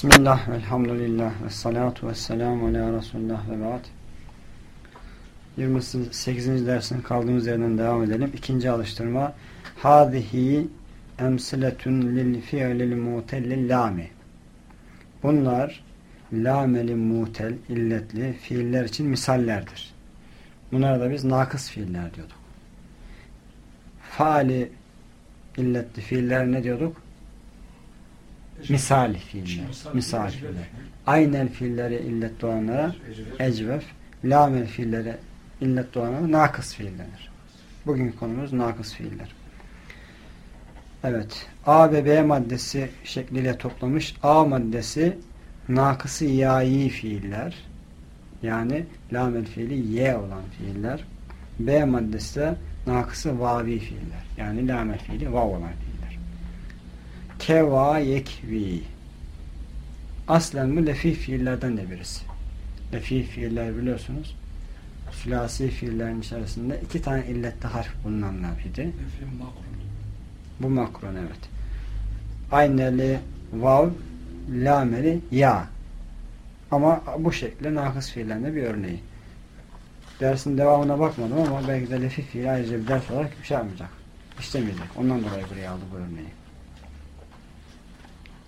Bismillah, elhamdülillah, ve salatu ve selamu ala Resulullah ve ba'd. 28. dersin kaldığımız yerden devam edelim. İkinci alıştırma. Hâzihi emsiletun lil fi'lil mutellil lami. Bunlar lameli mutel, illetli fiiller için misallerdir. Bunlara da biz nakıs fiiller diyorduk. Faali illetli fiiller ne diyorduk? Misal fiiller. Misal fiiller. Aynel fiilleri illet olanlara ecvef, lamel fiilleri illet olanlara nakıs fiil denir. Bugünkü konumuz nakıs fiiller. Evet. A ve B maddesi şekliyle toplamış. A maddesi nakısı yayi fiiller. Yani lamel fiili ye olan fiiller. B maddesi de nakısı vavi fiiller. Yani lamel fiili vav olan fiiller. Keva yekvi. Aslen bu lefif fiillerden de birisi. Lefif fiiller biliyorsunuz. Sülasi fiillerin içerisinde iki tane illette harf bulunanlar idi. Bu makron evet. Ayneli vav, lameli ya. Ama bu şekilde nakıs fiillerinde bir örneği. Dersin devamına bakmadım ama belki de lefif fiil ayrıca bir ders olarak bir şey yapmayacak. İşlemeyecek. Ondan dolayı buraya aldı bu örneği.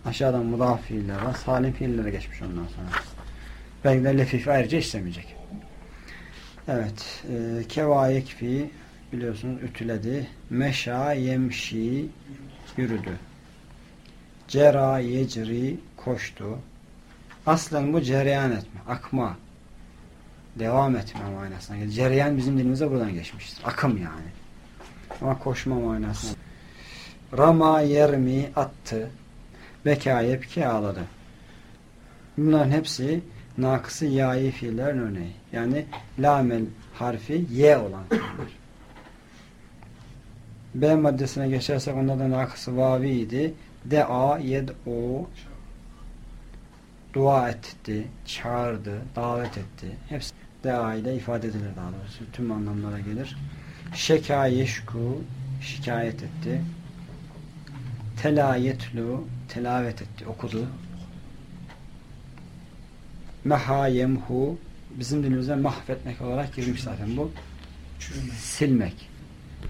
Aşağıdan mudaf fiiller var. Salim fiillere geçmiş ondan sonra. Belki de lefif ayrıca işlemeyecek. Evet. E, keva yekfi biliyorsunuz ütüledi. Meşa yemşi yürüdü. Cera yecri koştu. Aslen bu cereyan etme, akma, devam etme manasına gelir. Cereyan bizim dilimize buradan geçmiştir. Akım yani. Ama koşma manasına. Rama yermi attı. Beka yepki ağladı. Bunların hepsi nakısı yayi fiillerin örneği. Yani lamel harfi ye olan fiiller. B maddesine geçersek onda da nakısı vavi idi. Dea, yed'u dua etti, çağırdı, davet etti. Hepsi dea ile ifade edilir daha doğrusu. Tüm anlamlara gelir. Şeka yeşku şikayet etti. Telayetlu telavet etti, okudu. Meha yemhu bizim dilimize mahvetmek olarak girmiş zaten bu. Çürümek. Silmek.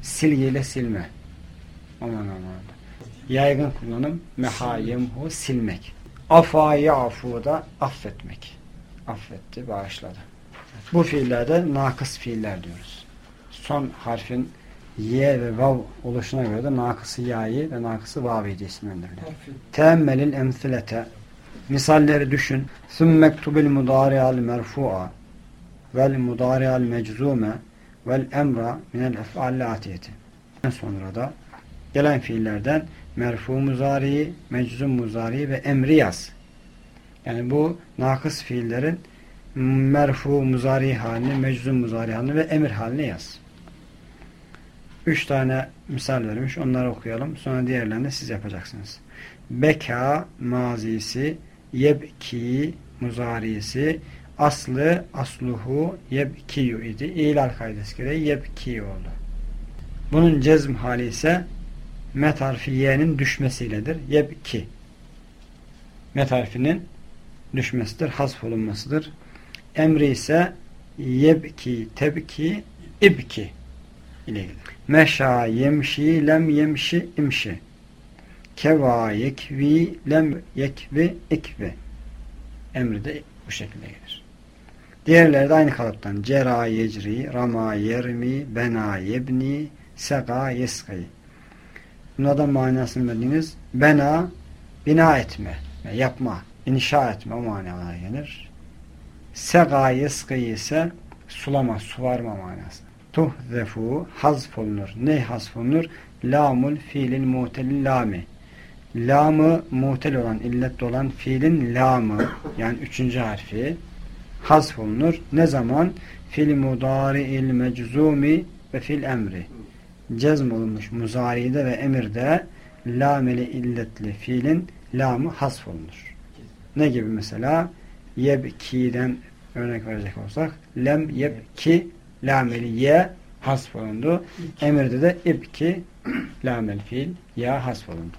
Silgiyle silme. Aman aman. Yaygın kullanım meha yemhu silmek. Afa yafu da affetmek. Affetti, bağışladı. Bu fiillerde nakıs fiiller diyoruz. Son harfin ye ve vav oluşuna göre de nakısı yayi ve nakısı vavi diye isimlendirilir. Teemmelil emsilete misalleri düşün. Sümmektubil mudari'al merfu'a vel mudari'al meczume vel emra minel ef'alle atiyeti. Sonra da gelen fiillerden merfu muzari, meczum muzari ve emri yaz. Yani bu nakıs fiillerin merfu muzari halini, meczum muzari halini ve emir halini yaz. Üç tane misal vermiş. Onları okuyalım. Sonra diğerlerini siz yapacaksınız. Beka mazisi, yebki muzarisi, aslı asluhu yebkiyu idi. İlal kaydesi gereği yebki oldu. Bunun cezm hali ise met harfi düşmesiyledir. Yebki. Met harfinin düşmesidir. Hasf olunmasıdır. Emri ise yebki, tebki, ibki ile gelir. Meşa yemşi lem yemşi imşi. Keva yekvi lem yekvi ikvi. Emri de bu şekilde gelir. Diğerleri de aynı kalıptan. Cera yecri, rama yermi, bena yebni, sega yeski. Bunlardan manasını bildiğiniz bena, bina etme, yapma, inşa etme o manalara gelir. Sega yeski ise sulama, suvarma manası tuhzefu hazf olunur. Ne hazf olunur? Lamul fiilin mutelil lami. Lamı mutel olan, illetli olan fiilin lamı yani üçüncü harfi hazf olunur. Ne zaman? Fil mudari'il meczumi ve fil emri. Cezm olunmuş muzari'de ve emirde lameli illetli fiilin lamı hasf olunur. Ne gibi mesela? Yebki'den örnek verecek olsak lem yebki lameli ye hasf olundu. Emirde de ibki lamel fiil ya hasf olundu.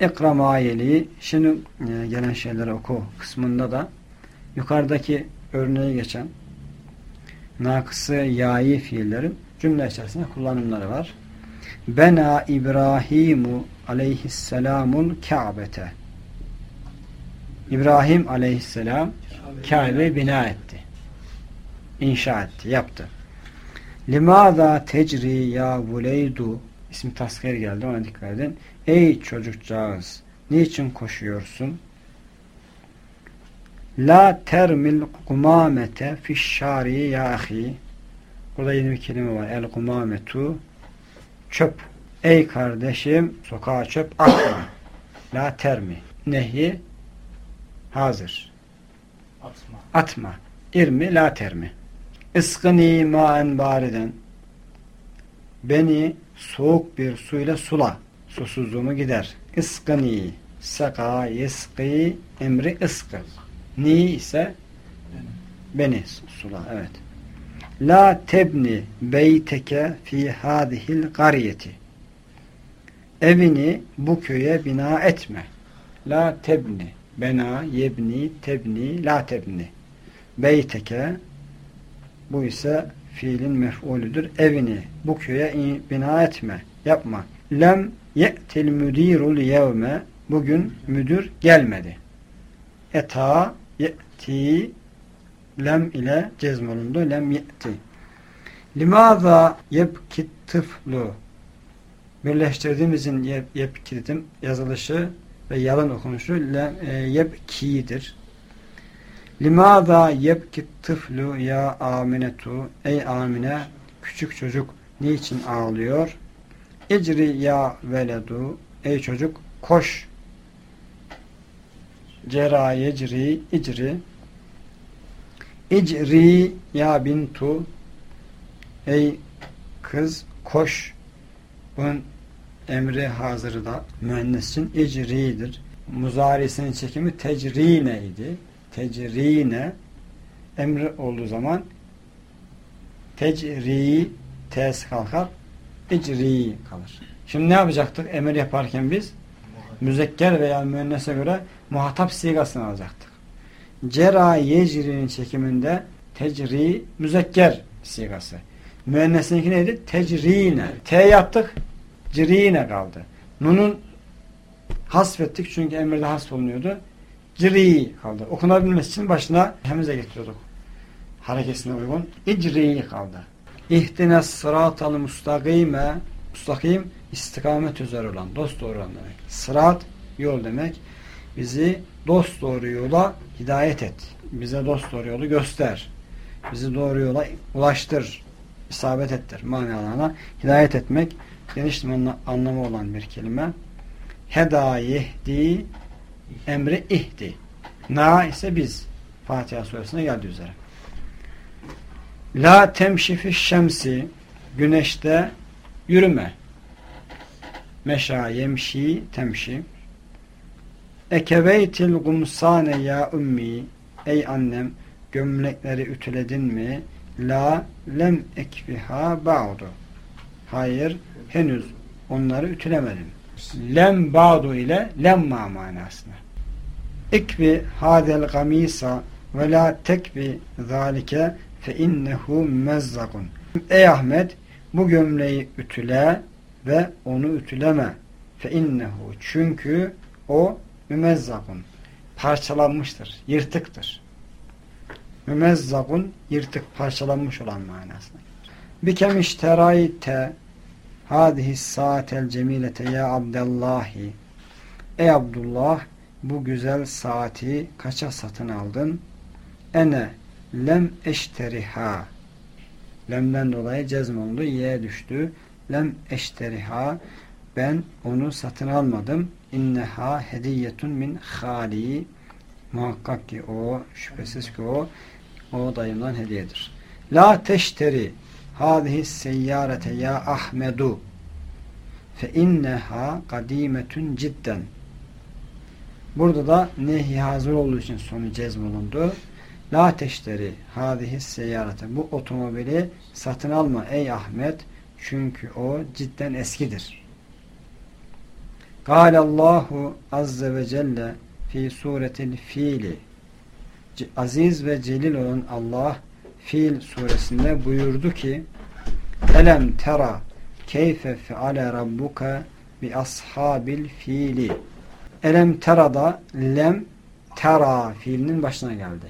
İkra mayeli. Şimdi e, gelen şeyleri oku kısmında da yukarıdaki örneği geçen nakısı yayi fiillerin cümle içerisinde kullanımları var. Bena İbrahimu aleyhisselamul Ka'bete. İbrahim aleyhisselam Kabe bina etti. İnşa etti, yaptı. Limaza tecri ya vuleydu ismi tasker geldi ona dikkat edin. Ey çocukcağız niçin koşuyorsun? La termil kumamete fişşari ya ahi Burada yeni bir kelime var. El kumametu çöp. Ey kardeşim sokağa çöp atma. La termi. Nehi hazır. Atma. Atma. İrmi la termi. Iskını maen bariden. Beni soğuk bir suyla sula. Susuzluğumu gider. Iskını seka yeski emri ıskı. Ni ise beni sula. Evet. La tebni beyteke fi hadihil kariyeti. Evini bu köye bina etme. La tebni. Bena, yebni, tebni, la tebni. Beyteke bu ise fiilin mef'ulüdür. Evini bu köye bina etme. Yapma. Lem ye'til müdirul yevme bugün müdür gelmedi. Eta ye'ti lem ile cezmolundu. Lem ye'ti. Limaza yebkit tıflu birleştirdiğimizin yeb, yebkitim yazılışı ve yalın okunuşu lem, e, yebkidir. Limaza yebkit tıflu ya aminetu. Ey amine küçük çocuk niçin ağlıyor? İcri ya veledu. Ey çocuk koş. Cera yecri icri. İcri ya bintu. Ey kız koş. Bunun emri hazırı da müennesin icridir. Muzarisinin çekimi tecrine idi. Tecrine emri olduğu zaman tecri tes kalkar icri kalır. Şimdi ne yapacaktık emir yaparken biz? Müzekker veya müennese göre muhatap sigasını alacaktık. Cera yecri'nin çekiminde tecri müzekker sigası. Müennesinki neydi? Tecrine. T yaptık. Cirine kaldı. Nun'un hasfettik çünkü emirde hasf olunuyordu. Ciri kaldı. Okunabilmesi için başına hemize getiriyorduk. Harekesine uygun. İcri kaldı. İhtines sıratal mustakime mustakim istikamet üzere olan, dost doğru olan demek. Sırat yol demek. Bizi dost doğru yola hidayet et. Bize dost doğru yolu göster. Bizi doğru yola ulaştır. isabet ettir. Manalarına hidayet etmek geniş anlamı olan bir kelime. Heda yehdi emri ihdi. Na ise biz. Fatiha suresine geldiği üzere. La temşifi şemsi güneşte yürüme. Meşa yemşi temşi Ekeveytil gumsane ya ummi Ey annem gömlekleri ütüledin mi? La lem ekfiha ba'du Hayır henüz onları ütülemedim. Lem ba'du ile lemma manasına. İkvi hadel gamisa ve la tekvi zalike fe innehu mezzakun. Ey Ahmet bu gömleği ütüle ve onu ütüleme. Fe innehu çünkü o mümezzakun parçalanmıştır, yırtıktır. Mümezzakun yırtık, parçalanmış olan manasına. Bikem işterayte hadihi saatel cemilete ya Abdullahi Ey Abdullah bu güzel saati kaça satın aldın? Ene lem eşteriha Lemden dolayı cezm oldu. Y'ye düştü. Lem eşteriha ben onu satın almadım. İnneha hediyetun min hali muhakkak ki o şüphesiz ki o o dayımdan hediyedir. La teşteri hadihi seyyarete ya Ahmedu fe inneha kadimetun cidden Burada da nehi hazır olduğu için sonu cezm olundu. La teşteri hadihi seyyarete bu otomobili satın alma ey Ahmet çünkü o cidden eskidir. Allahu azze ve celle fi suretil fiili aziz ve celil olan Allah Fil suresinde buyurdu ki Elem tera keyfe feale rabbuka bi ashabil fiili Elem terada lem tera fiilinin başına geldi.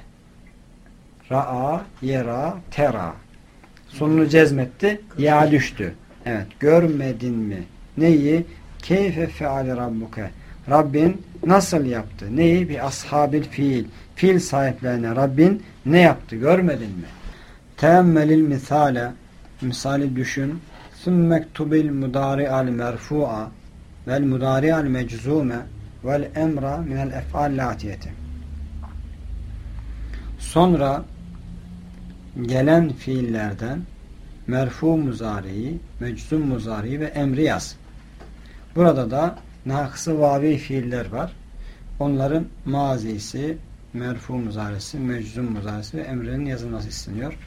Ra'a, yera, tera. Sonunu cezmetti. Ya düştü. Evet. Görmedin mi? Neyi? Keyfe feale rabbuke. Rabbin nasıl yaptı? Neyi? Bir ashabil fiil. Fiil sahiplerine Rabbin ne yaptı? Görmedin mi? Teemmelil misale. Misali düşün. Sümmektubil mudari'al merfu'a vel mudari'al meczume vel emra minel ef'al latiyeti. Sonra gelen fiillerden merfu muzariyi, meczum muzariyi ve emri yaz. Burada da nakısı vavi fiiller var. Onların mazisi, merfu muzarisi, meczum muzarisi ve emrinin yazılması isteniyor.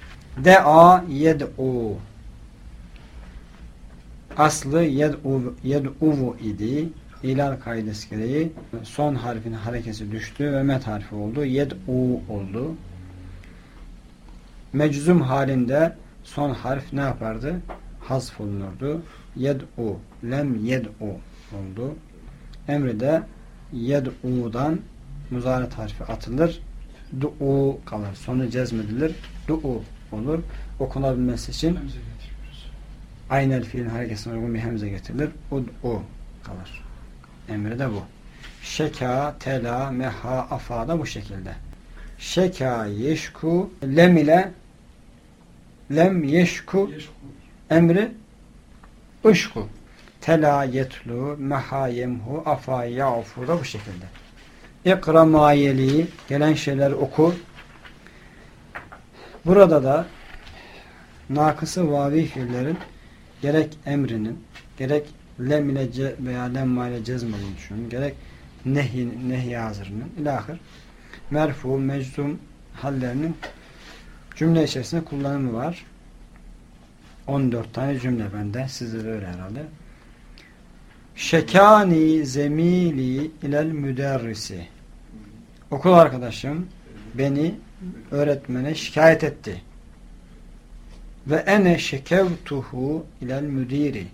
De'a yed'u Aslı yed'u yed'uvu idi. İlal kaidesi gereği son harfin harekesi düştü ve met harfi oldu. Yed'u oldu. Meczum halinde son harf ne yapardı? Hasf olunurdu. Yed'u lem yed'u oldu. Emri de yed'u'dan muzaret harfi atılır. Du'u kalır. Sonu cezmedilir. Du'u olur. Okunabilmesi için aynel fiilin hareketine uygun bir hemze getirilir. Ud'u kalır. Emri de bu. Şeka, tela, meha, afa da bu şekilde. Şeka, yeşku, lem ile lem yeşku emri ışku. Tela yetlu, meha yemhu, afa ya'fu da bu şekilde. İkra mayeli, gelen şeyler oku. Burada da nakısı vavi fiillerin gerek emrinin, gerek lem ile veya lemma ile cezm düşünün. Gerek nehi, nehi hazırının ilahir merfu, meczum hallerinin cümle içerisinde kullanımı var. 14 tane cümle bende. Sizde de öyle herhalde. Şekani zemili ilel müderrisi. Okul arkadaşım beni öğretmene şikayet etti. Ve ene şekevtuhu ilel müdiri.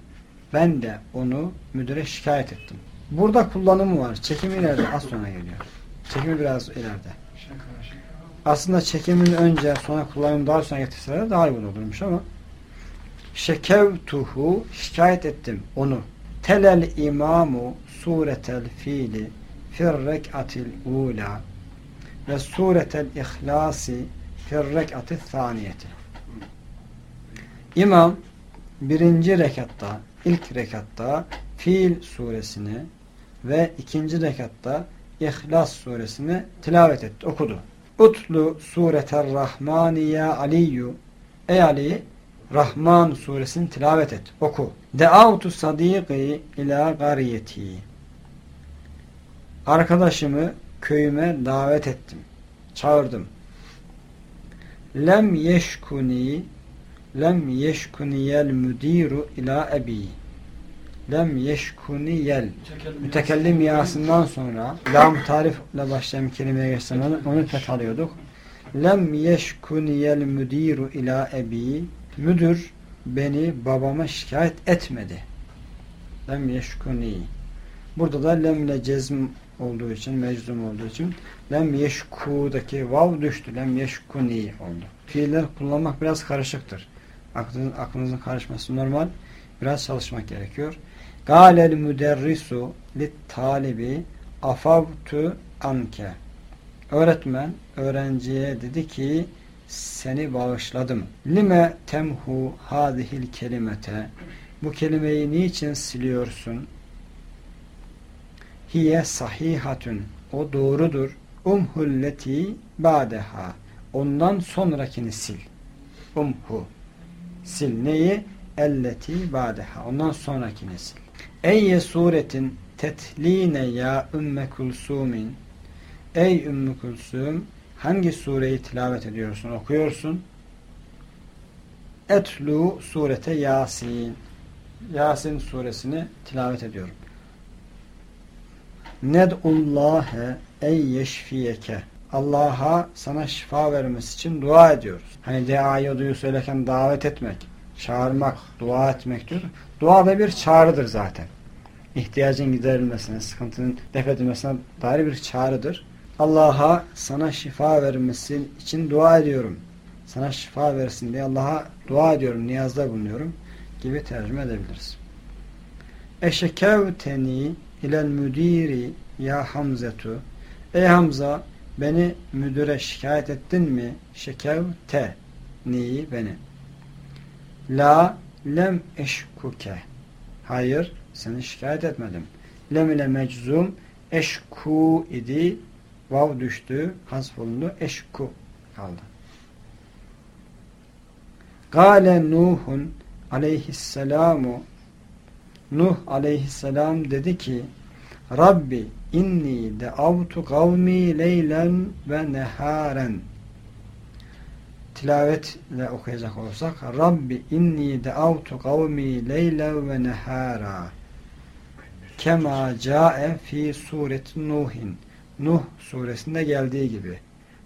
Ben de onu müdüre şikayet ettim. Burada kullanımı var. Çekimi ileride az sonra geliyor. Çekimi biraz ileride. Aslında çekimin önce sonra kullanım daha sonra getirseler daha uygun olurmuş ama şekevtuhu şikayet ettim onu. Telel imamu suretel fiili fir rek'atil ula ve suretel ihlasi fir rek'atil thaniyeti. İmam birinci rekatta, ilk rekatta Fil suresini ve ikinci rekatta İhlas suresini tilavet etti, okudu. Utlu sureter rahmani ya aliyyu Ey Ali Rahman suresini tilavet et, oku. Deavtu sadiki ila gariyeti Arkadaşımı köyüme davet ettim. Çağırdım. Lem yeşkuni lem yeşkuniyel müdiru ila ebi lem yeşkuniyel mütekellim yasından sonra lam tarifle başlayan kelimeye geçsen onu, onu fethalıyorduk. Lem yeşkuniyel müdiru ila ebi müdür beni babama şikayet etmedi. Lem yeşkuni burada da lemle cezm olduğu için, meczum olduğu için lem yeşku'daki vav düştü. Lem yeşkuni oldu. Fiiller kullanmak biraz karışıktır. Aklınızın, aklınızın karışması normal. Biraz çalışmak gerekiyor. Galel müderrisu lit talibi afavtu anke. Öğretmen öğrenciye dedi ki seni bağışladım. Lime temhu hadihil kelimete. Bu kelimeyi niçin siliyorsun? Hiye sahihatun. O doğrudur. Umhulleti badeha. Ondan sonrakini sil. Umhu. Sil neyi? Elleti badeha. Ondan sonrakini sil. Eyye suretin tetline ya ümme kulsumin. Ey Ümmü Kulsum hangi sureyi tilavet ediyorsun, okuyorsun? Etlu surete Yasin. Yasin suresini tilavet ediyorum. Ned'ullâhe ey yeşfiyeke. Allah'a sana şifa vermesi için dua ediyoruz. Hani deayı duyu söylerken davet etmek, çağırmak, dua etmek diyor. Dua da bir çağrıdır zaten. İhtiyacın giderilmesine, sıkıntının def edilmesine dair bir çağrıdır. Allah'a sana şifa vermesi için dua ediyorum. Sana şifa versin diye Allah'a dua ediyorum, niyazda bulunuyorum gibi tercüme edebiliriz. Eşekevteni ilel müdiri ya Hamzetu Ey Hamza beni müdüre şikayet ettin mi? Şekevte ni beni. La lem eşkuke Hayır seni şikayet etmedim. Lem ile meczum eşku idi vav düştü hasf olundu eşku kaldı. Gale Nuhun aleyhisselamu Nuh aleyhisselam dedi ki Rabbi inni deavtu kavmi leylen ve neharen. Tilavetle okuyacak olursak Rabbi inni deavtu kavmi leylen ve nehara. Kema cae fi suret Nuhin. Nuh suresinde geldiği gibi.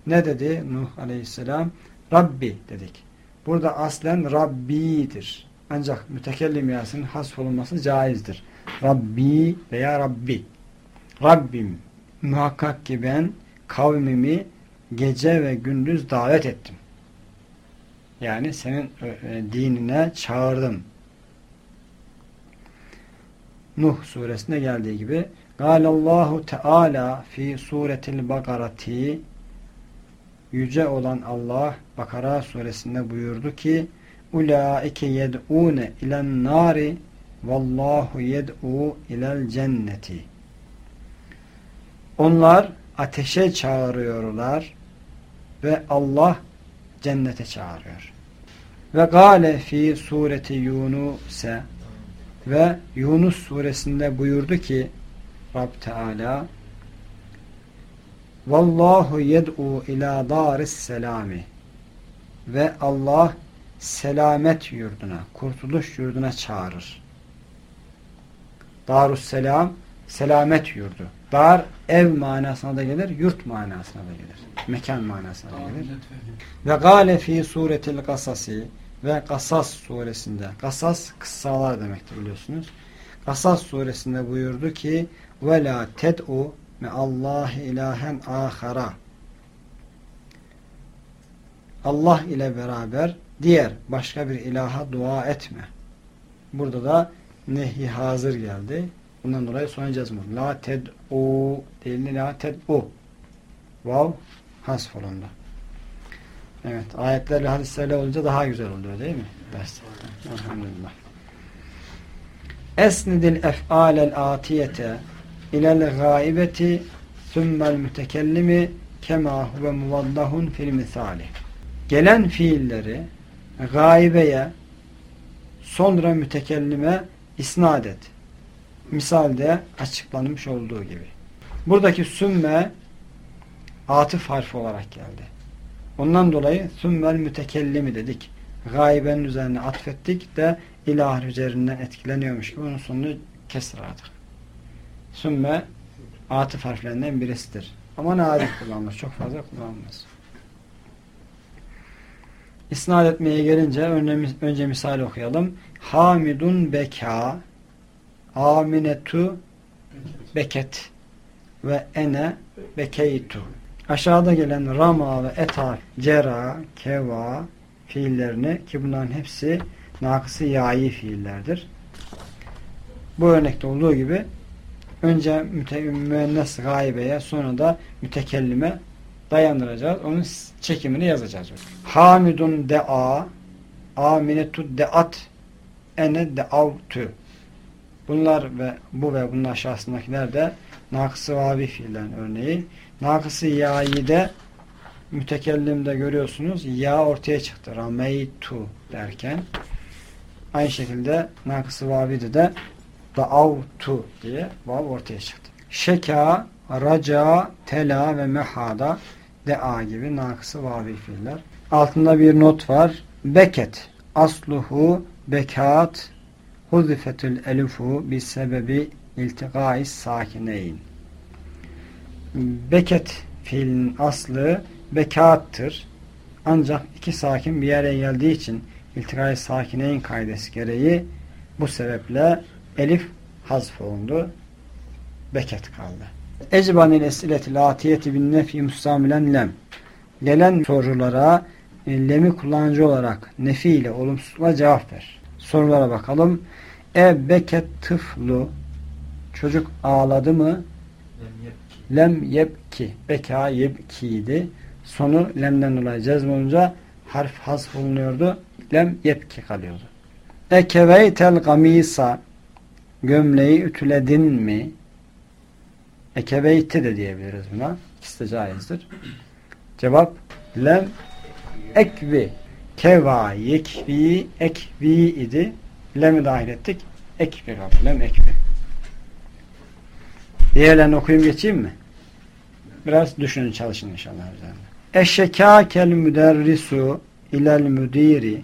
Ne dedi Nuh aleyhisselam? Rabbi dedik. Burada aslen Rabbi'dir. Ancak mütekellim yasının hasf olunması caizdir. Rabbi veya Rabbi Rabbim muhakkak ki ben kavmimi gece ve gündüz davet ettim. Yani senin e, e, dinine çağırdım. Nuh suresinde geldiği gibi Galallahu Teala fi suretil bakarati Yüce olan Allah Bakara suresinde buyurdu ki Ulaike yed'une ilen nari vallahu yed'u ilel cenneti onlar ateşe çağırıyorlar ve Allah cennete çağırıyor. Ve gale fi sureti Yunus'e ve Yunus suresinde buyurdu ki Rab Teala Vallahu yed'u ila daris selami ve Allah selamet yurduna, kurtuluş yurduna çağırır. Darus selam selamet yurdu. Dar ev manasına da gelir, yurt manasına da gelir. Mekan manasına da gelir. Ve gale fi suretil kasasi ve Kasas suresinde Kasas kıssalar demektir biliyorsunuz. Kasas suresinde buyurdu ki ve la ted'u me Allah ilahen ahara Allah ile beraber diğer başka bir ilaha dua etme. Burada da nehi hazır geldi. Bundan dolayı son cezmur. La ted'u değil la ted'u. Vav hasf olundu. Evet. Ayetlerle hadislerle olunca daha güzel oluyor değil mi? Ders. Elhamdülillah. Esnidil ef'alel atiyete ilel gaibeti sümmel mütekellimi kema huve muvallahun fil misali. Gelen fiilleri gaibeye sonra mütekellime isnat et misalde açıklanmış olduğu gibi. Buradaki sümme atıf harfi olarak geldi. Ondan dolayı sümmel mütekellimi dedik. Gaybenin üzerine atfettik de ilah üzerinden etkileniyormuş gibi onun sonunu kesradık. Sümme atıf harflerinden birisidir. Ama nadir kullanılır. Çok fazla kullanılmaz. İsnat etmeye gelince önce, önce misal okuyalım. Hamidun beka Aminetu beket ve ene bekeytu. Aşağıda gelen rama ve eta, cera, keva fiillerini ki bunların hepsi nakısı yayi fiillerdir. Bu örnekte olduğu gibi önce müennes gaybeye sonra da mütekellime dayandıracağız. Onun çekimini yazacağız. Hamidun de'a aminetu de'at ene de'avtu Bunlar ve bu ve bunun aşağısındakiler de nakısı vavi fiillerin örneği. Nakısı ya'yı de mütekellimde görüyorsunuz. Ya ortaya çıktı. Rameytu derken. Aynı şekilde nakısı vavide de da'avtu diye vav ortaya çıktı. Şeka, raca, tela ve mehada dea gibi nakısı vavi fiiller. Altında bir not var. Beket. Asluhu bekat Huzifetül elifu bi sebebi iltikais sakineyn. Beket fiilinin aslı bekattır. Ancak iki sakin bir yere geldiği için iltikayı sakineyn kaidesi gereği bu sebeple elif hazf olundu. Beket kaldı. Ecbanil esileti latiyeti bin nefi müstamilen lem. Gelen sorulara e, lemi kullanıcı olarak nefi ile olumsuzluğa cevap ver. Sorulara bakalım. E beket tıflu çocuk ağladı mı? Lem yebki. Beka yebkiydi. Sonu lemden dolayı cezm olunca harf hazf olunuyordu. Lem yebki kalıyordu. Ekeveytel gamisa gömleği ütüledin mi? Ekebeyti de diyebiliriz buna. İkisi de caizdir. Cevap lem ekvi keva yekvi ekvi idi. Lem'i dahil ettik. Ekvi kaldı. Lem ekvi. Diğerlerini okuyayım geçeyim mi? Biraz düşünün çalışın inşallah üzerinde. Eşşekâkel müderrisu ilel müdiri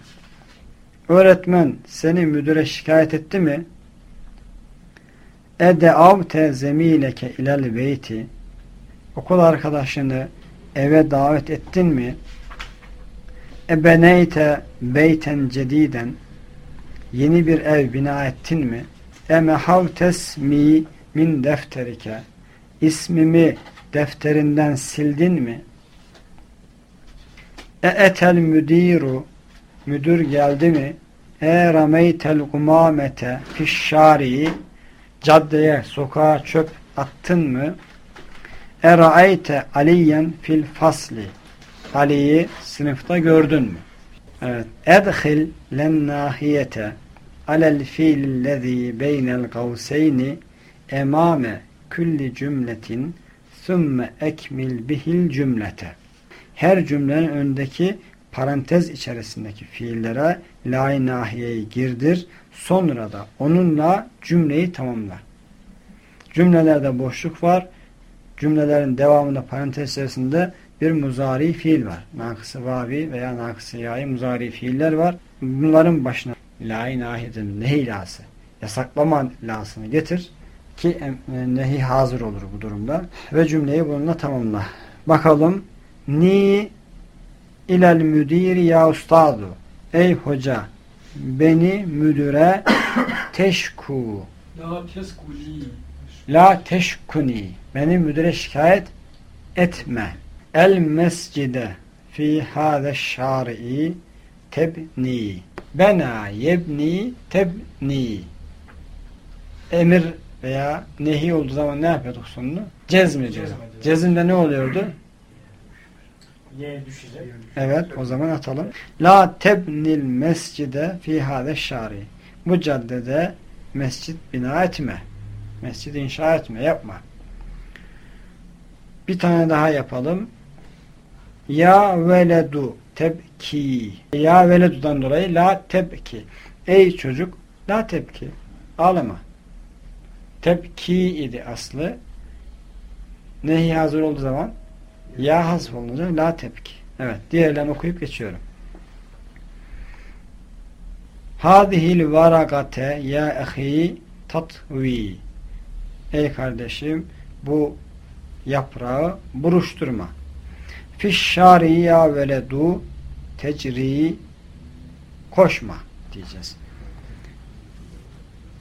Öğretmen seni müdüre şikayet etti mi? Edeavte zemileke ilel beyti Okul arkadaşını eve davet ettin mi? Ebeneyte beyten cediden Yeni bir ev bina ettin mi? Emehavtesmi min defterike ismimi defterinden sildin mi? E etel müdiru müdür geldi mi? E rameytel gumamete fişşari caddeye, sokağa çöp attın mı? E raeyte aliyen fil fasli Ali'yi sınıfta gördün mü? Evet. Edhil len nahiyete alel fiillezî beynel kavseyni emame külli cümletin sümme ekmil bihil cümlete. Her cümlenin öndeki parantez içerisindeki fiillere la nahiyeyi girdir. Sonra da onunla cümleyi tamamla. Cümlelerde boşluk var. Cümlelerin devamında parantez içerisinde bir muzari fiil var. Nakısı vavi veya nakısı yayı muzari fiiller var. Bunların başına la nahiyetin nehi lası yasaklama lasını getir ki nehi hazır olur bu durumda. Ve cümleyi bununla tamamla. Bakalım. Ni ilel müdiri ya ustadu. Ey hoca beni müdüre teşku. La teskuli. La teşkuni. Beni müdüre şikayet etme. El mescide fi hâze şâri'i tebni. Bena yebni tebni. Emir veya nehi olduğu zaman ne yapıyorduk sonunu? Cezm ediyorduk. Cezimde ne oluyordu? Evet o zaman atalım. La tebnil mescide fi hâze şari. Bu caddede mescit bina etme. Mescid inşa etme. Yapma. Bir tane daha yapalım. Ya veledu tebki. Ya veledudan dolayı la tebki. Ey çocuk la tebki. Ağlama. Tebki idi aslı. Nehi hazır olduğu zaman ya hasf olunca la tebki. Evet. Diğerlerini okuyup geçiyorum. Hadihil varagate ya ehi tatvi. Ey kardeşim bu yaprağı buruşturma. Fişşari ya veledu tecri koşma diyeceğiz.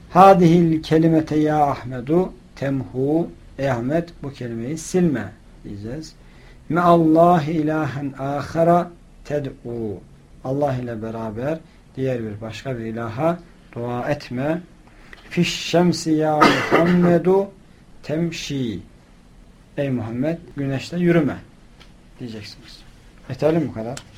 Hadihil kelimete ya Ahmedu temhu Ey Ahmet bu kelimeyi silme diyeceğiz. Me Allah ilahen ahara ted'u Allah ile beraber diğer bir başka bir ilaha dua etme. Fiş şemsi ya Muhammedu temşi Ey Muhammed güneşte yürüme diyeceksiniz. Yeterli mi bu kadar?